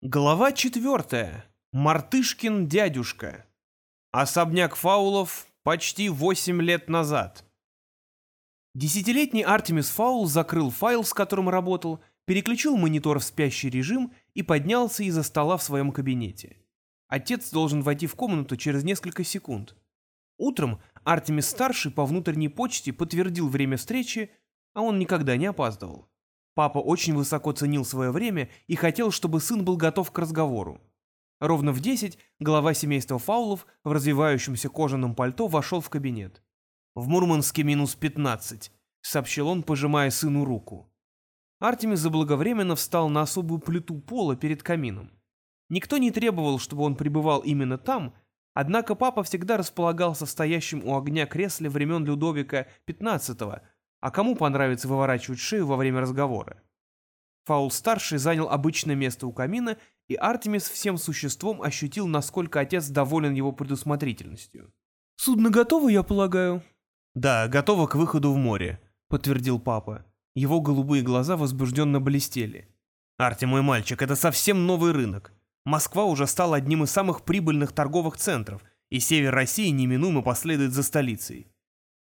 Глава четвертая. Мартышкин дядюшка. Особняк Фаулов почти восемь лет назад. Десятилетний Артемис Фаул закрыл файл, с которым работал, переключил монитор в спящий режим и поднялся из-за стола в своем кабинете. Отец должен войти в комнату через несколько секунд. Утром Артемис-старший по внутренней почте подтвердил время встречи, а он никогда не опаздывал. Папа очень высоко ценил свое время и хотел, чтобы сын был готов к разговору. Ровно в десять глава семейства Фаулов в развивающемся кожаном пальто вошел в кабинет. «В Мурманске минус пятнадцать», — сообщил он, пожимая сыну руку. Артемис заблаговременно встал на особую плиту пола перед камином. Никто не требовал, чтобы он пребывал именно там, однако папа всегда располагался в у огня кресле времен Людовика XV, а кому понравится выворачивать шею во время разговора? Фаул-старший занял обычное место у камина, и Артемис всем существом ощутил, насколько отец доволен его предусмотрительностью. «Судно готово, я полагаю?» «Да, готово к выходу в море», — подтвердил папа. Его голубые глаза возбужденно блестели. «Арти, мой мальчик, это совсем новый рынок. Москва уже стала одним из самых прибыльных торговых центров, и север России неминуемо последует за столицей.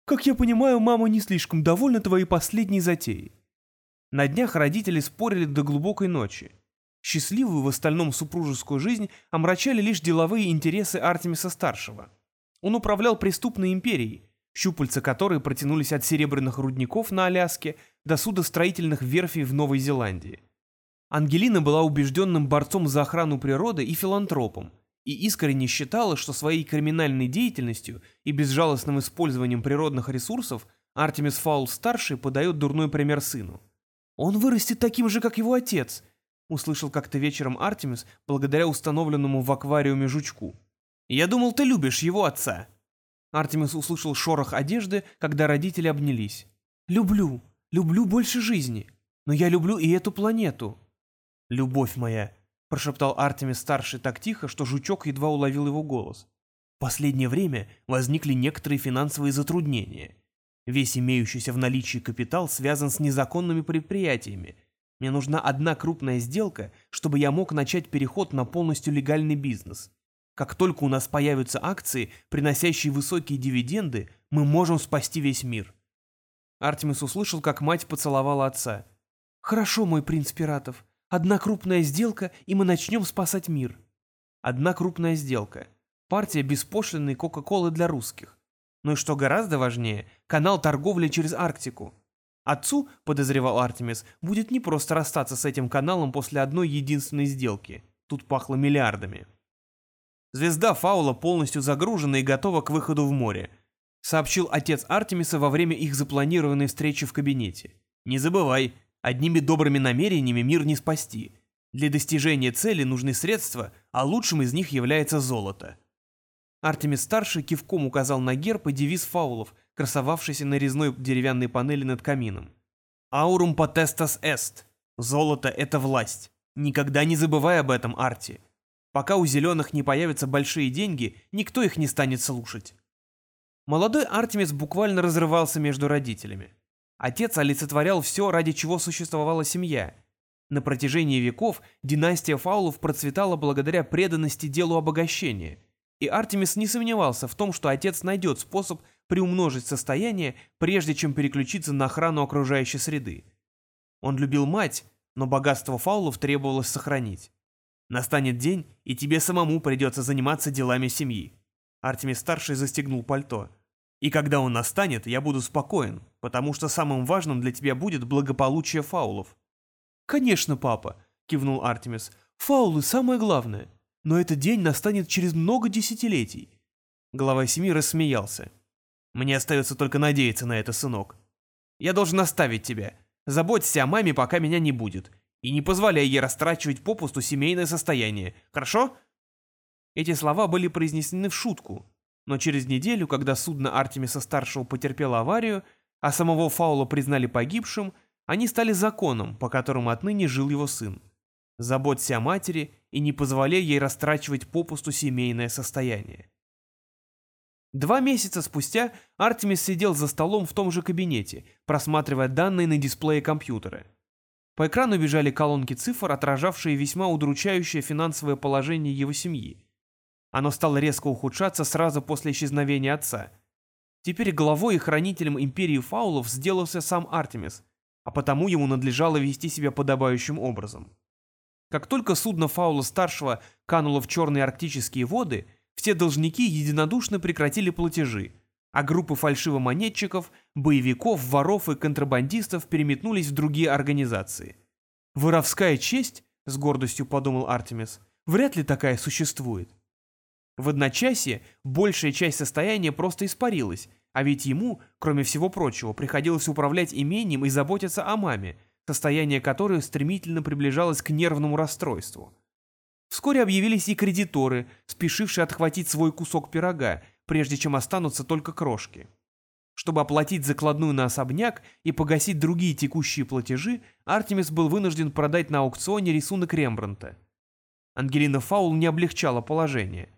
Как я понимаю, мама не слишком довольна твоей последней затеей. На днях родители спорили до глубокой ночи. Счастливую в остальном супружескую жизнь омрачали лишь деловые интересы Артемиса-старшего. Он управлял преступной империей, щупальца которой протянулись от серебряных рудников на Аляске до судостроительных верфей в Новой Зеландии. Ангелина была убежденным борцом за охрану природы и филантропом, и искренне считала, что своей криминальной деятельностью и безжалостным использованием природных ресурсов Артемис Фаул-старший подает дурной пример сыну. «Он вырастет таким же, как его отец», — услышал как-то вечером Артемис благодаря установленному в аквариуме жучку. «Я думал, ты любишь его отца». Артемис услышал шорох одежды, когда родители обнялись. «Люблю, люблю больше жизни, но я люблю и эту планету». «Любовь моя», — прошептал Артемис-старший так тихо, что жучок едва уловил его голос. «В последнее время возникли некоторые финансовые затруднения. Весь имеющийся в наличии капитал связан с незаконными предприятиями. Мне нужна одна крупная сделка, чтобы я мог начать переход на полностью легальный бизнес. Как только у нас появятся акции, приносящие высокие дивиденды, мы можем спасти весь мир». Артемис услышал, как мать поцеловала отца. «Хорошо, мой принц пиратов. Одна крупная сделка, и мы начнем спасать мир. Одна крупная сделка. Партия беспошлиной Кока-Колы для русских. Ну и что гораздо важнее, канал торговли через Арктику. Отцу, подозревал Артемис, будет непросто расстаться с этим каналом после одной единственной сделки. Тут пахло миллиардами. Звезда Фаула полностью загружена и готова к выходу в море, сообщил отец Артемиса во время их запланированной встречи в кабинете. Не забывай, Одними добрыми намерениями мир не спасти. Для достижения цели нужны средства, а лучшим из них является золото. Артемис-старший кивком указал на герб и девиз фаулов, красовавшийся на резной деревянной панели над камином. «Аурум potestas est» — «Золото — это власть». Никогда не забывай об этом, Арти. Пока у зеленых не появятся большие деньги, никто их не станет слушать. Молодой Артемис буквально разрывался между родителями. Отец олицетворял все, ради чего существовала семья. На протяжении веков династия Фаулов процветала благодаря преданности делу обогащения, и Артемис не сомневался в том, что отец найдет способ приумножить состояние, прежде чем переключиться на охрану окружающей среды. Он любил мать, но богатство Фаулов требовалось сохранить. Настанет день, и тебе самому придется заниматься делами семьи. Артемис-старший застегнул пальто. И когда он настанет, я буду спокоен, потому что самым важным для тебя будет благополучие фаулов». «Конечно, папа», — кивнул Артемис. «Фаулы — самое главное. Но этот день настанет через много десятилетий». Глава семьи рассмеялся. «Мне остается только надеяться на это, сынок. Я должен оставить тебя. Заботься о маме, пока меня не будет. И не позволяй ей растрачивать попусту семейное состояние. Хорошо?» Эти слова были произнесены в шутку, но через неделю, когда судно Артемиса-старшего потерпело аварию, а самого Фаула признали погибшим, они стали законом, по которому отныне жил его сын. Заботься о матери и не позволяй ей растрачивать попусту семейное состояние. Два месяца спустя Артемис сидел за столом в том же кабинете, просматривая данные на дисплее компьютера. По экрану бежали колонки цифр, отражавшие весьма удручающее финансовое положение его семьи. Оно стало резко ухудшаться сразу после исчезновения отца. Теперь главой и хранителем империи фаулов сделался сам Артемис, а потому ему надлежало вести себя подобающим образом. Как только судно Фаула-старшего кануло в черные арктические воды, все должники единодушно прекратили платежи, а группы фальшивомонетчиков, боевиков, воров и контрабандистов переметнулись в другие организации. «Воровская честь?» — с гордостью подумал Артемис. «Вряд ли такая существует». В одночасье большая часть состояния просто испарилась, а ведь ему, кроме всего прочего, приходилось управлять имением и заботиться о маме, состояние которой стремительно приближалось к нервному расстройству. Вскоре объявились и кредиторы, спешившие отхватить свой кусок пирога, прежде чем останутся только крошки. Чтобы оплатить закладную на особняк и погасить другие текущие платежи, Артемис был вынужден продать на аукционе рисунок Рембранта. Ангелина Фаул не облегчала положение.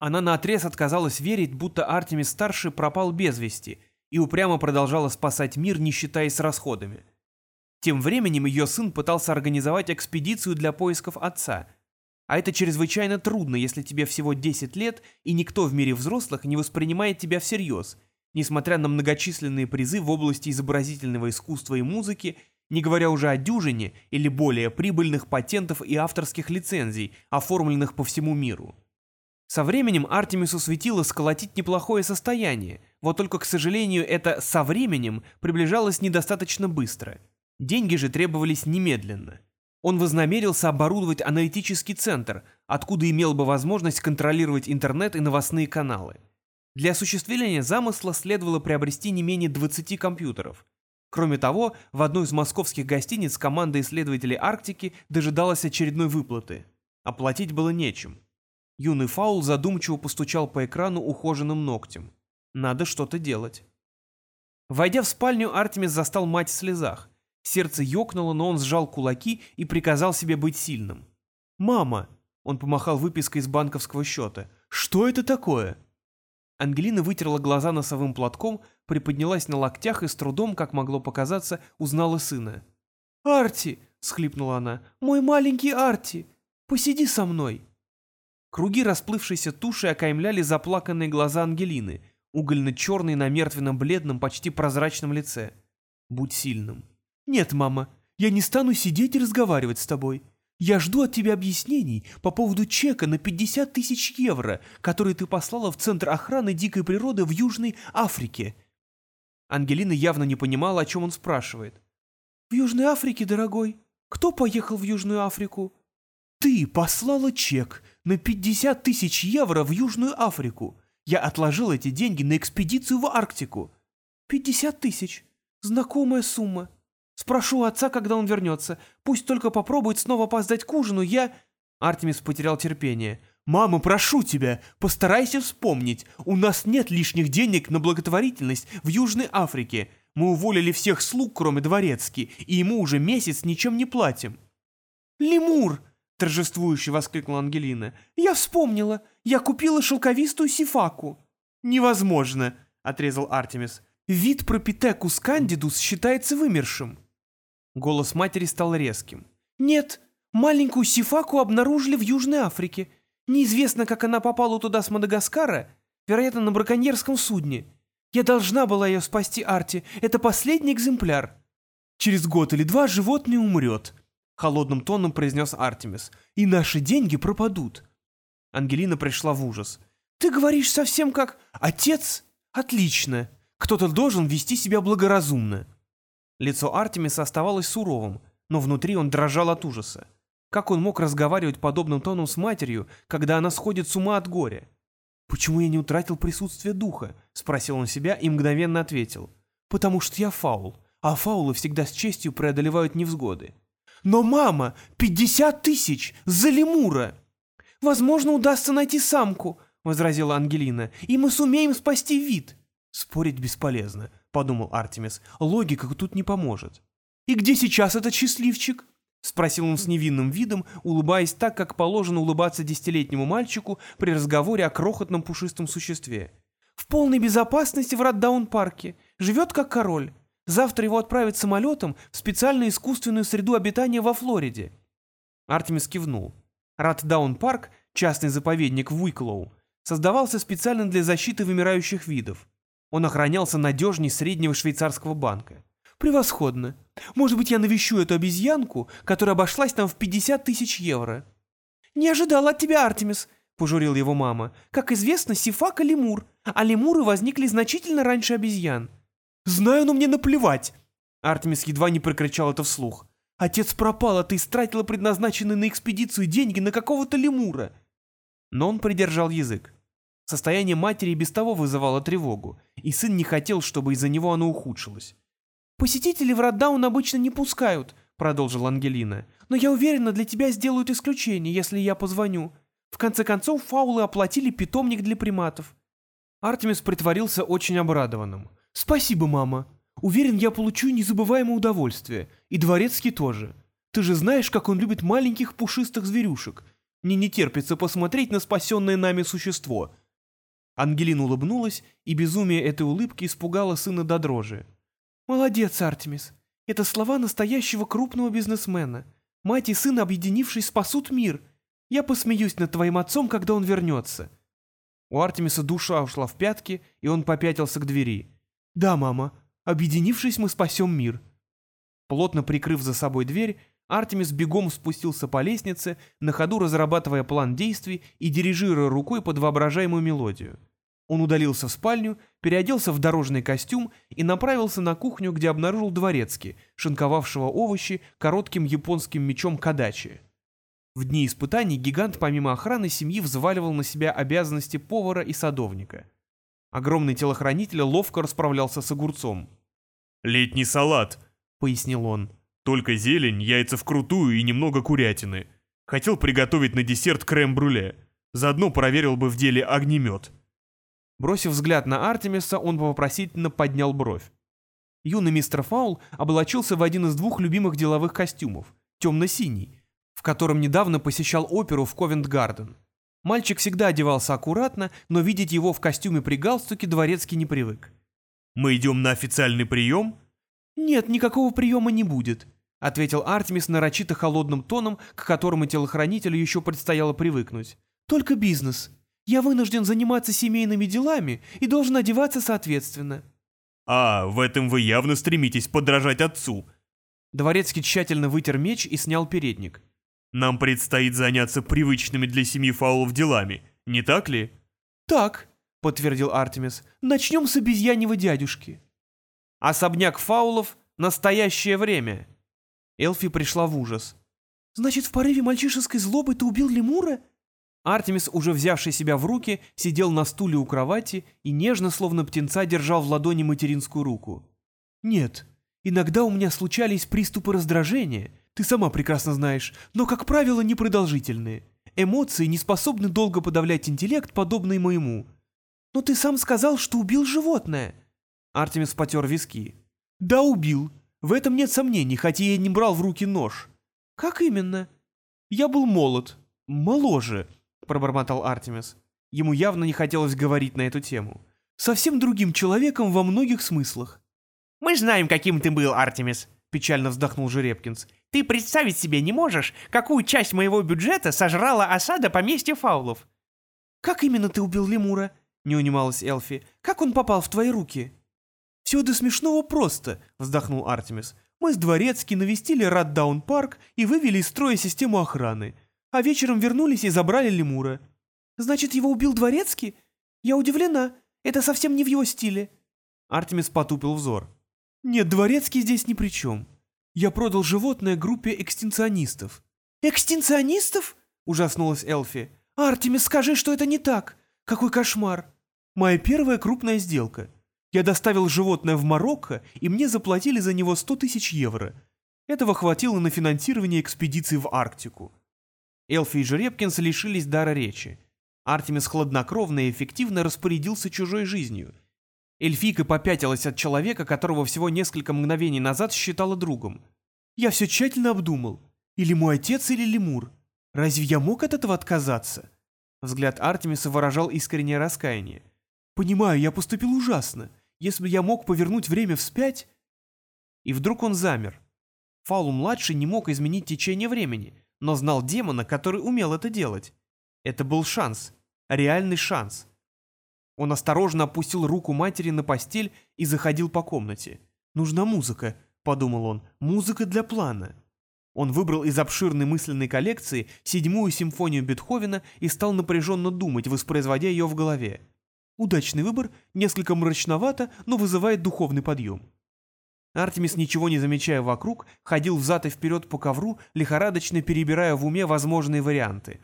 Она наотрез отказалась верить, будто Артемис-старший пропал без вести, и упрямо продолжала спасать мир, не считаясь расходами. Тем временем ее сын пытался организовать экспедицию для поисков отца. А это чрезвычайно трудно, если тебе всего 10 лет, и никто в мире взрослых не воспринимает тебя всерьез, несмотря на многочисленные призы в области изобразительного искусства и музыки, не говоря уже о дюжине или более прибыльных патентов и авторских лицензий, оформленных по всему миру. Со временем Артемису светило сколотить неплохое состояние, вот только, к сожалению, это «со временем» приближалось недостаточно быстро. Деньги же требовались немедленно. Он вознамерился оборудовать аналитический центр, откуда имел бы возможность контролировать интернет и новостные каналы. Для осуществления замысла следовало приобрести не менее 20 компьютеров. Кроме того, в одной из московских гостиниц команда исследователей Арктики дожидалась очередной выплаты. Оплатить было нечем. Юный фаул задумчиво постучал по экрану ухоженным ногтем. Надо что-то делать. Войдя в спальню, Артемис застал мать в слезах. Сердце ёкнуло, но он сжал кулаки и приказал себе быть сильным. «Мама!» — он помахал выпиской из банковского счета. «Что это такое?» Ангелина вытерла глаза носовым платком, приподнялась на локтях и с трудом, как могло показаться, узнала сына. «Арти!» — схлипнула она. «Мой маленький Арти! Посиди со мной!» Круги расплывшейся туши окаймляли заплаканные глаза Ангелины, угольно-черные на мертвенно-бледном, почти прозрачном лице. «Будь сильным». «Нет, мама, я не стану сидеть и разговаривать с тобой. Я жду от тебя объяснений по поводу чека на 50 тысяч евро, который ты послала в Центр охраны дикой природы в Южной Африке». Ангелина явно не понимала, о чем он спрашивает. «В Южной Африке, дорогой? Кто поехал в Южную Африку?» «Ты послала чек на 50 тысяч евро в Южную Африку. Я отложил эти деньги на экспедицию в Арктику». «50 тысяч. Знакомая сумма. Спрошу отца, когда он вернется. Пусть только попробует снова опоздать к ужину, я...» Артемис потерял терпение. «Мама, прошу тебя, постарайся вспомнить. У нас нет лишних денег на благотворительность в Южной Африке. Мы уволили всех слуг, кроме дворецки, и ему уже месяц ничем не платим». «Лемур!» Торжествующе воскликнула Ангелина. «Я вспомнила! Я купила шелковистую сифаку!» «Невозможно!» — отрезал Артемис. «Вид пропитекус кандидус считается вымершим!» Голос матери стал резким. «Нет, маленькую сифаку обнаружили в Южной Африке. Неизвестно, как она попала туда с Мадагаскара, вероятно, на браконьерском судне. Я должна была ее спасти, Арти. Это последний экземпляр. Через год или два животное умрет холодным тоном произнес Артемис. «И наши деньги пропадут». Ангелина пришла в ужас. «Ты говоришь совсем как... Отец? Отлично. Кто-то должен вести себя благоразумно». Лицо Артемиса оставалось суровым, но внутри он дрожал от ужаса. Как он мог разговаривать подобным тоном с матерью, когда она сходит с ума от горя? «Почему я не утратил присутствие духа?» — спросил он себя и мгновенно ответил. «Потому что я фаул, а фаулы всегда с честью преодолевают невзгоды. «Но, мама, пятьдесят тысяч! За лемура!» «Возможно, удастся найти самку», — возразила Ангелина, «и мы сумеем спасти вид». «Спорить бесполезно», — подумал Артемис. «Логика тут не поможет». «И где сейчас этот счастливчик?» — спросил он с невинным видом, улыбаясь так, как положено улыбаться десятилетнему мальчику при разговоре о крохотном пушистом существе. «В полной безопасности в Раддаун-парке. Живет как король. Завтра его отправят самолетом в специальную искусственную среду обитания во Флориде». Артемис кивнул. Ратдаун-парк, частный заповедник в Уиклоу, создавался специально для защиты вымирающих видов. Он охранялся надежней среднего швейцарского банка. «Превосходно. Может быть, я навещу эту обезьянку, которая обошлась нам в 50 тысяч евро?» «Не ожидал от тебя, Артемис», — пожурил его мама. «Как известно, Сифак и лемур, а лемуры возникли значительно раньше обезьян». «Знаю, но мне наплевать!» Артемис едва не прокричал это вслух. «Отец пропал, а ты истратила предназначенные на экспедицию деньги на какого-то лемура!» Но он придержал язык. Состояние матери без того вызывало тревогу, и сын не хотел, чтобы из-за него оно ухудшилось. «Посетителей в Роддаун обычно не пускают», — продолжила Ангелина. «Но я уверена, для тебя сделают исключение, если я позвоню. В конце концов, фаулы оплатили питомник для приматов». Артемис притворился очень обрадованным. «Спасибо, мама. Уверен, я получу незабываемое удовольствие. И дворецкий тоже. Ты же знаешь, как он любит маленьких пушистых зверюшек. Мне не терпится посмотреть на спасенное нами существо». Ангелина улыбнулась, и безумие этой улыбки испугало сына до дрожи. «Молодец, Артемис. Это слова настоящего крупного бизнесмена. Мать и сын, объединившись, спасут мир. Я посмеюсь над твоим отцом, когда он вернется». У Артемиса душа ушла в пятки, и он попятился к двери. «Да, мама. Объединившись, мы спасем мир». Плотно прикрыв за собой дверь, Артемис бегом спустился по лестнице, на ходу разрабатывая план действий и дирижируя рукой под воображаемую мелодию. Он удалился в спальню, переоделся в дорожный костюм и направился на кухню, где обнаружил дворецки, шинковавшего овощи коротким японским мечом кадачи. В дни испытаний гигант помимо охраны семьи взваливал на себя обязанности повара и садовника. Огромный телохранитель ловко расправлялся с огурцом. «Летний салат», — пояснил он. Только зелень, яйца вкрутую и немного курятины. Хотел приготовить на десерт крем-брюле. Заодно проверил бы в деле огнемет. Бросив взгляд на Артемиса, он вопросительно поднял бровь. Юный мистер Фаул облачился в один из двух любимых деловых костюмов, темно-синий, в котором недавно посещал оперу в Ковент-Гарден. Мальчик всегда одевался аккуратно, но видеть его в костюме при галстуке дворецкий не привык. «Мы идем на официальный прием?» «Нет, никакого приема не будет», — ответил Артемис нарочито холодным тоном, к которому телохранителю еще предстояло привыкнуть. «Только бизнес. Я вынужден заниматься семейными делами и должен одеваться соответственно». «А, в этом вы явно стремитесь подражать отцу». Дворецкий тщательно вытер меч и снял передник. «Нам предстоит заняться привычными для семьи фаулов делами, не так ли?» «Так», — подтвердил Артемис. «Начнем с обезьяньего дядюшки». Особняк фаулов — настоящее время. Элфи пришла в ужас. «Значит, в порыве мальчишеской злобы ты убил лемура?» Артемис, уже взявший себя в руки, сидел на стуле у кровати и нежно, словно птенца, держал в ладони материнскую руку. «Нет, иногда у меня случались приступы раздражения, ты сама прекрасно знаешь, но, как правило, непродолжительные. Эмоции не способны долго подавлять интеллект, подобный моему. Но ты сам сказал, что убил животное». Артемис потер виски. «Да, убил. В этом нет сомнений, хотя я не брал в руки нож». «Как именно?» «Я был молод. Моложе», — пробормотал Артемис. Ему явно не хотелось говорить на эту тему. «Совсем другим человеком во многих смыслах». «Мы знаем, каким ты был, Артемис», — печально вздохнул Жеребкинс. «Ты представить себе не можешь, какую часть моего бюджета сожрала осада поместья фаулов». «Как именно ты убил лемура?» — не унималась Элфи. «Как он попал в твои руки?» «Все до смешного просто», — вздохнул Артемис. «Мы с Дворецки навестили Раддаун-парк и вывели из строя систему охраны, а вечером вернулись и забрали лемура». «Значит, его убил Дворецкий? Я удивлена. Это совсем не в его стиле». Артемис потупил взор. «Нет, Дворецкий здесь ни при чем. Я продал животное группе экстенционистов». «Экстенционистов?» — ужаснулась Элфи. «Артемис, скажи, что это не так. Какой кошмар!» «Моя первая крупная сделка. Я доставил животное в Марокко, и мне заплатили за него 100 тысяч евро. Этого хватило на финансирование экспедиции в Арктику. Элфи и Жеребкинс лишились дара речи. Артемис хладнокровно и эффективно распорядился чужой жизнью. Эльфийка попятилась от человека, которого всего несколько мгновений назад считала другом. «Я все тщательно обдумал. Или мой отец, или лемур. Разве я мог от этого отказаться?» Взгляд Артемиса выражал искреннее раскаяние. «Понимаю, я поступил ужасно. Если бы я мог повернуть время вспять... И вдруг он замер. Фаул-младший не мог изменить течение времени, но знал демона, который умел это делать. Это был шанс, реальный шанс. Он осторожно опустил руку матери на постель и заходил по комнате. «Нужна музыка», — подумал он, — «музыка для плана». Он выбрал из обширной мысленной коллекции седьмую симфонию Бетховена и стал напряженно думать, воспроизводя ее в голове. Удачный выбор, несколько мрачновато, но вызывает духовный подъем. Артемис, ничего не замечая вокруг, ходил взад и вперед по ковру, лихорадочно перебирая в уме возможные варианты.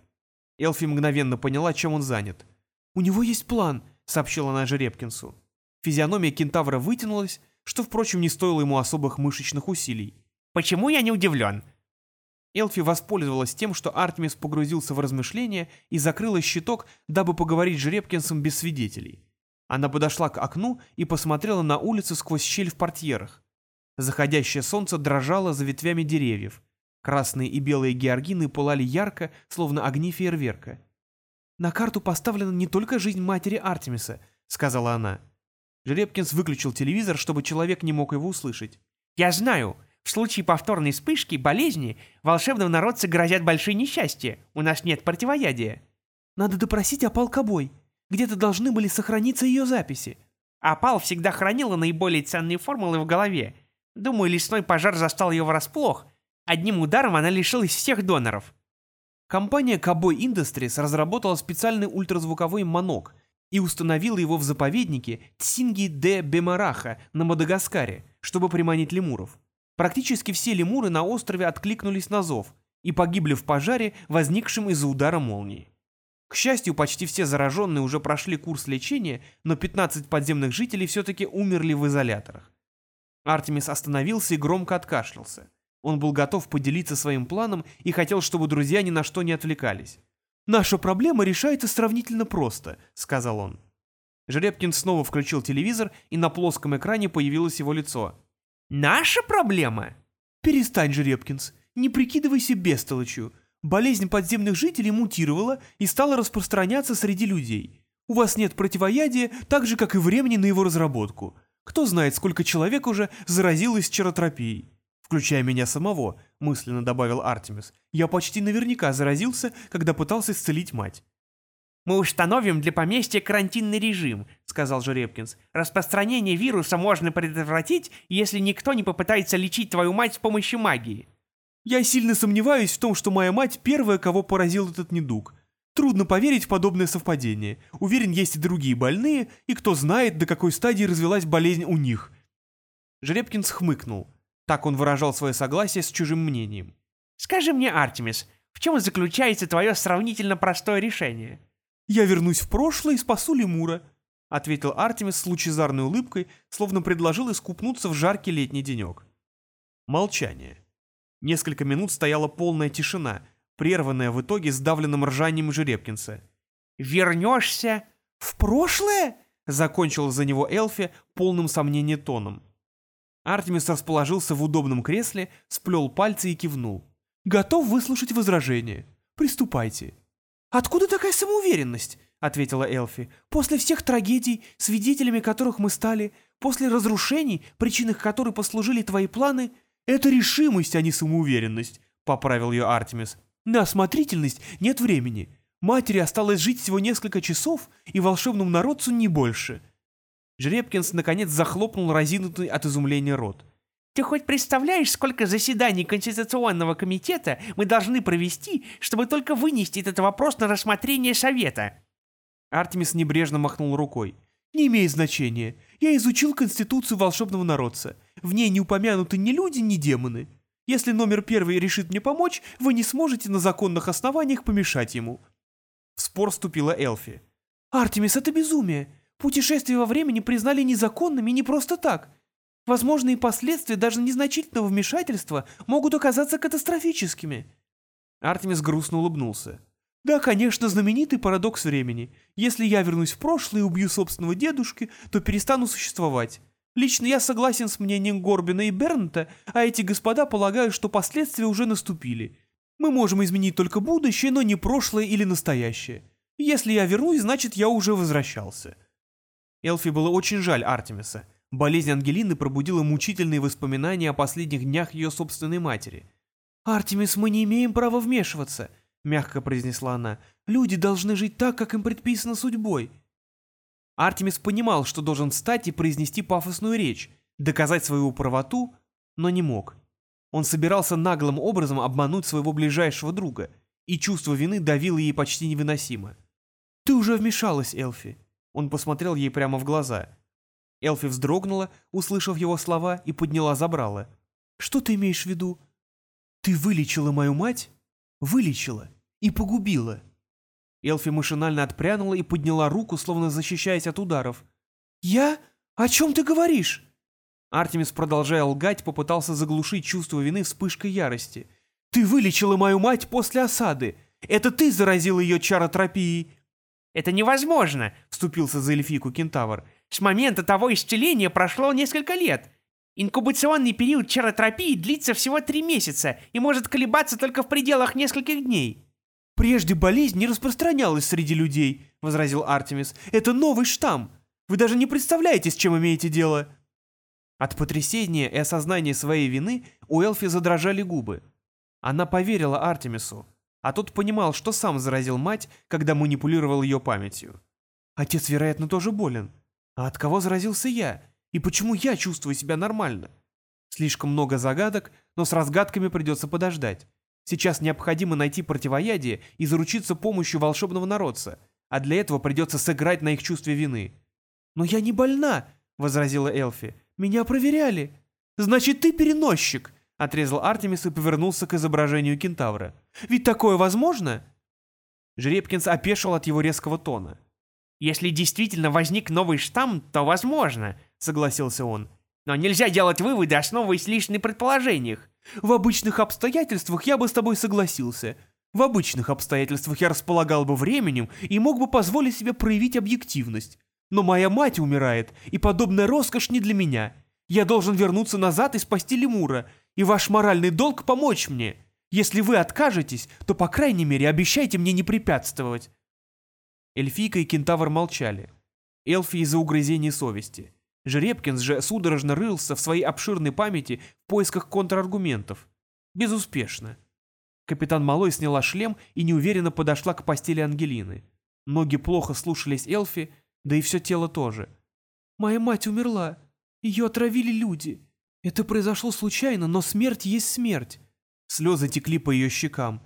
Элфи мгновенно поняла, чем он занят. «У него есть план», — сообщила она Жеребкинсу. Физиономия кентавра вытянулась, что, впрочем, не стоило ему особых мышечных усилий. «Почему я не удивлен?» Элфи воспользовалась тем, что Артемис погрузился в размышления и закрыла щиток, дабы поговорить с Жеребкинсом без свидетелей. Она подошла к окну и посмотрела на улицу сквозь щель в портьерах. Заходящее солнце дрожало за ветвями деревьев. Красные и белые георгины пылали ярко, словно огни фейерверка. «На карту поставлена не только жизнь матери Артемиса», — сказала она. Жеребкинс выключил телевизор, чтобы человек не мог его услышать. «Я знаю. В случае повторной вспышки, болезни, волшебным народцы грозят большие несчастья. У нас нет противоядия». «Надо допросить опал Кобой. Где-то должны были сохраниться ее записи». Опал всегда хранила наиболее ценные формулы в голове, Думаю, лесной пожар застал ее врасплох. Одним ударом она лишилась всех доноров. Компания Cowboy Industries разработала специальный ультразвуковой манок и установила его в заповеднике Тсинги де Бемараха на Мадагаскаре, чтобы приманить лемуров. Практически все лемуры на острове откликнулись на зов и погибли в пожаре, возникшем из-за удара молнии. К счастью, почти все зараженные уже прошли курс лечения, но 15 подземных жителей все-таки умерли в изоляторах. Артемис остановился и громко откашлялся. Он был готов поделиться своим планом и хотел, чтобы друзья ни на что не отвлекались. «Наша проблема решается сравнительно просто», — сказал он. Жеребкин снова включил телевизор, и на плоском экране появилось его лицо. «Наша проблема?» «Перестань, Жеребкинс, не прикидывайся бестолочью. Болезнь подземных жителей мутировала и стала распространяться среди людей. У вас нет противоядия, так же, как и времени на его разработку. Кто знает, сколько человек уже заразилось черотропией. Включая меня самого, мысленно добавил Артемис. Я почти наверняка заразился, когда пытался исцелить мать. «Мы установим для поместья карантинный режим», — сказал Жеребкинс. «Распространение вируса можно предотвратить, если никто не попытается лечить твою мать с помощью магии». «Я сильно сомневаюсь в том, что моя мать первая, кого поразил этот недуг. Трудно поверить в подобное совпадение. Уверен, есть и другие больные, и кто знает, до какой стадии развелась болезнь у них. Жеребкин схмыкнул. Так он выражал свое согласие с чужим мнением. «Скажи мне, Артемис, в чем заключается твое сравнительно простое решение?» «Я вернусь в прошлое и спасу лемура», — ответил Артемис с лучезарной улыбкой, словно предложил искупнуться в жаркий летний денек. Молчание. Несколько минут стояла полная тишина — прерванная в итоге сдавленным ржанием Жеребкинса. «Вернешься в прошлое?» — закончил за него Элфи полным сомнения тоном. Артемис расположился в удобном кресле, сплел пальцы и кивнул. «Готов выслушать возражение. Приступайте». «Откуда такая самоуверенность?» — ответила Элфи. «После всех трагедий, свидетелями которых мы стали, после разрушений, причинах которых послужили твои планы, это решимость, а не самоуверенность», — поправил ее Артемис. На осмотрительность нет времени. Матери осталось жить всего несколько часов, и волшебному народцу не больше. Жеребкинс наконец захлопнул разинутый от изумления рот. «Ты хоть представляешь, сколько заседаний Конституционного комитета мы должны провести, чтобы только вынести этот вопрос на рассмотрение Совета?» Артемис небрежно махнул рукой. «Не имеет значения. Я изучил Конституцию волшебного народца. В ней не упомянуты ни люди, ни демоны. Если номер первый решит мне помочь, вы не сможете на законных основаниях помешать ему». В спор вступила Элфи. «Артемис, это безумие. Путешествия во времени признали незаконными не просто так. Возможные последствия даже незначительного вмешательства могут оказаться катастрофическими». Артемис грустно улыбнулся. «Да, конечно, знаменитый парадокс времени. Если я вернусь в прошлое и убью собственного дедушки, то перестану существовать. Лично я согласен с мнением Горбина и Бернта, а эти господа полагают, что последствия уже наступили. Мы можем изменить только будущее, но не прошлое или настоящее. Если я вернусь, значит, я уже возвращался». Элфи было очень жаль Артемиса. Болезнь Ангелины пробудила мучительные воспоминания о последних днях ее собственной матери. «Артемис, мы не имеем права вмешиваться», — мягко произнесла она. «Люди должны жить так, как им предписано судьбой». Артемис понимал, что должен встать и произнести пафосную речь, доказать свою правоту, но не мог. Он собирался наглым образом обмануть своего ближайшего друга, и чувство вины давило ей почти невыносимо. «Ты уже вмешалась, Элфи». Он посмотрел ей прямо в глаза. Элфи вздрогнула, услышав его слова, и подняла забрала. «Что ты имеешь в виду? Ты вылечила мою мать? Вылечила и погубила». Элфи машинально отпрянула и подняла руку, словно защищаясь от ударов. «Я? О чем ты говоришь?» Артемис, продолжая лгать, попытался заглушить чувство вины вспышкой ярости. «Ты вылечила мою мать после осады! Это ты заразил ее чаротропией!» «Это невозможно!» — вступился за эльфийку кентавр. «С момента того исцеления прошло несколько лет. Инкубационный период чаротропии длится всего три месяца и может колебаться только в пределах нескольких дней». «Прежде болезнь не распространялась среди людей», — возразил Артемис. «Это новый штамм. Вы даже не представляете, с чем имеете дело». От потрясения и осознания своей вины у Элфи задрожали губы. Она поверила Артемису, а тот понимал, что сам заразил мать, когда манипулировал ее памятью. Отец, вероятно, тоже болен. А от кого заразился я? И почему я чувствую себя нормально? Слишком много загадок, но с разгадками придется подождать. Сейчас необходимо найти противоядие и заручиться помощью волшебного народца, а для этого придется сыграть на их чувстве вины. «Но я не больна», — возразила Элфи. «Меня проверяли». «Значит, ты переносчик», — отрезал Артемис и повернулся к изображению кентавра. «Ведь такое возможно?» Жеребкинс опешил от его резкого тона. «Если действительно возник новый штамм, то возможно», — согласился он. «Но нельзя делать выводы, основываясь лишь на предположениях. В обычных обстоятельствах я бы с тобой согласился. В обычных обстоятельствах я располагал бы временем и мог бы позволить себе проявить объективность. Но моя мать умирает, и подобная роскошь не для меня. Я должен вернуться назад и спасти лемура, и ваш моральный долг помочь мне. Если вы откажетесь, то, по крайней мере, обещайте мне не препятствовать». Эльфийка и кентавр молчали. Элфи из-за угрызений совести. Жеребкинс же судорожно рылся в своей обширной памяти в поисках контраргументов. Безуспешно. Капитан Малой сняла шлем и неуверенно подошла к постели Ангелины. Ноги плохо слушались Элфи, да и все тело тоже. «Моя мать умерла. Ее отравили люди. Это произошло случайно, но смерть есть смерть». Слезы текли по ее щекам.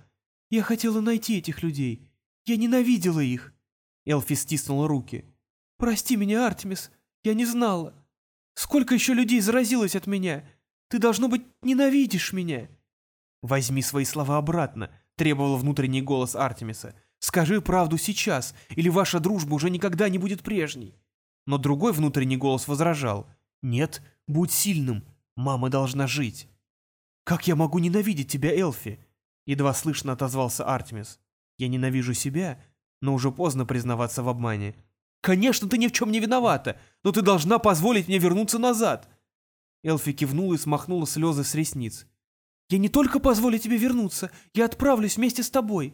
«Я хотела найти этих людей. Я ненавидела их». Элфи стиснула руки. «Прости меня, Артемис. Я не знала. Сколько еще людей заразилось от меня? Ты, должно быть, ненавидишь меня». «Возьми свои слова обратно», — требовал внутренний голос Артемиса. Скажи правду сейчас, или ваша дружба уже никогда не будет прежней. Но другой внутренний голос возражал. Нет, будь сильным, мама должна жить. Как я могу ненавидеть тебя, Элфи? Едва слышно отозвался Артемис. Я ненавижу себя, но уже поздно признаваться в обмане. Конечно, ты ни в чем не виновата, но ты должна позволить мне вернуться назад. Элфи кивнула и смахнула слезы с ресниц. «Я не только позволю тебе вернуться, я отправлюсь вместе с тобой.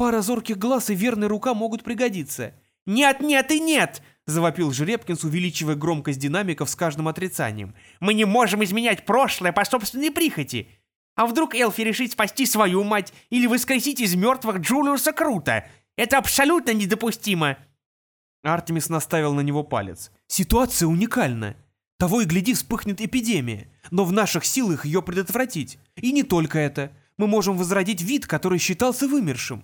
Пара зорких глаз и верная рука могут пригодиться. «Нет, нет и нет!» — завопил Жеребкинс, увеличивая громкость динамиков с каждым отрицанием. «Мы не можем изменять прошлое по собственной прихоти. А вдруг Элфи решит спасти свою мать или воскресить из мертвых Джулиуса Крута? Это абсолютно недопустимо!» Артемис наставил на него палец. «Ситуация уникальна. Того и гляди, вспыхнет эпидемия. Но в наших силах ее предотвратить. И не только это. Мы можем возродить вид, который считался вымершим.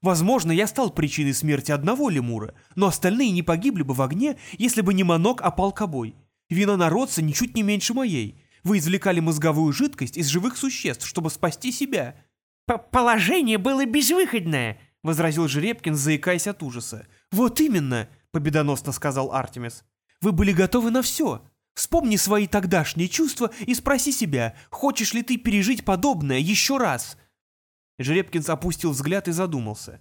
Возможно, я стал причиной смерти одного лемура, но остальные не погибли бы в огне, если бы не Манок опал кобой. Вина народца ничуть не меньше моей. Вы извлекали мозговую жидкость из живых существ, чтобы спасти себя». П «Положение было безвыходное», — возразил Жеребкин, заикаясь от ужаса. «Вот именно», — победоносно сказал Артемис. «Вы были готовы на все. Вспомни свои тогдашние чувства и спроси себя, хочешь ли ты пережить подобное еще раз?» Жеребкинс опустил взгляд и задумался.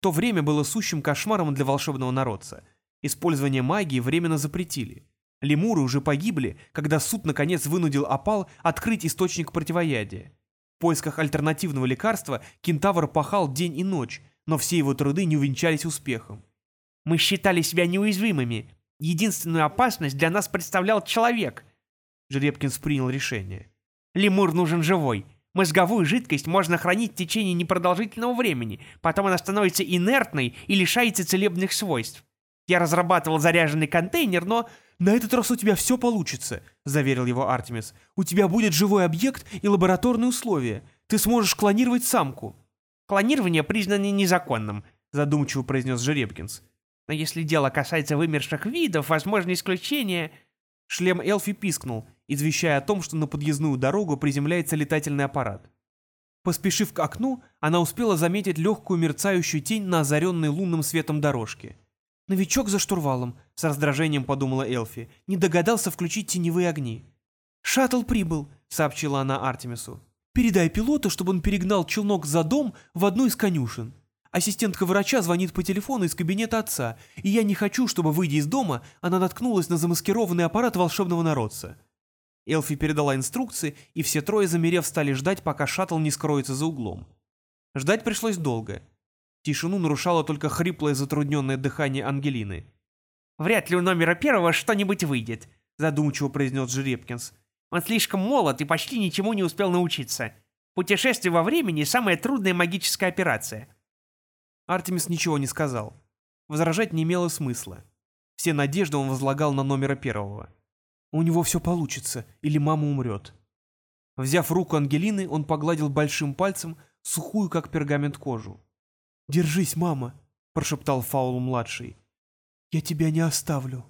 То время было сущим кошмаром для волшебного народца. Использование магии временно запретили. Лемуры уже погибли, когда суд наконец вынудил опал открыть источник противоядия. В поисках альтернативного лекарства кентавр пахал день и ночь, но все его труды не увенчались успехом. «Мы считали себя неуязвимыми. Единственную опасность для нас представлял человек. Жеребкинс принял решение. Лемур нужен живой. Мозговую жидкость можно хранить в течение непродолжительного времени, потом она становится инертной и лишается целебных свойств. Я разрабатывал заряженный контейнер, но... «На этот раз у тебя все получится», — заверил его Артемис. «У тебя будет живой объект и лабораторные условия. Ты сможешь клонировать самку». «Клонирование признано незаконным», — задумчиво произнес Жеребкинс. «Но если дело касается вымерших видов, возможно исключение...» Шлем Элфи пискнул, извещая о том, что на подъездную дорогу приземляется летательный аппарат. Поспешив к окну, она успела заметить легкую мерцающую тень на озаренной лунным светом дорожке. «Новичок за штурвалом», — с раздражением подумала Элфи, не догадался включить теневые огни. «Шаттл прибыл», — сообщила она Артемису. «Передай пилоту, чтобы он перегнал челнок за дом в одну из конюшен. Ассистентка врача звонит по телефону из кабинета отца, и я не хочу, чтобы, выйдя из дома, она наткнулась на замаскированный аппарат волшебного народца». Элфи передала инструкции, и все трое, замерев, стали ждать, пока шаттл не скроется за углом. Ждать пришлось долго — Тишину нарушало только хриплое затрудненное дыхание Ангелины. «Вряд ли у номера первого что-нибудь выйдет», — задумчиво произнес Жеребкинс. «Он слишком молод и почти ничему не успел научиться. Путешествие во времени — самая трудная магическая операция». Артемис ничего не сказал. Возражать не имело смысла. Все надежды он возлагал на номера первого. У него все получится, или мама умрет. Взяв руку Ангелины, он погладил большим пальцем сухую, как пергамент, кожу. «Держись, мама», — прошептал Фаул-младший. «Я тебя не оставлю».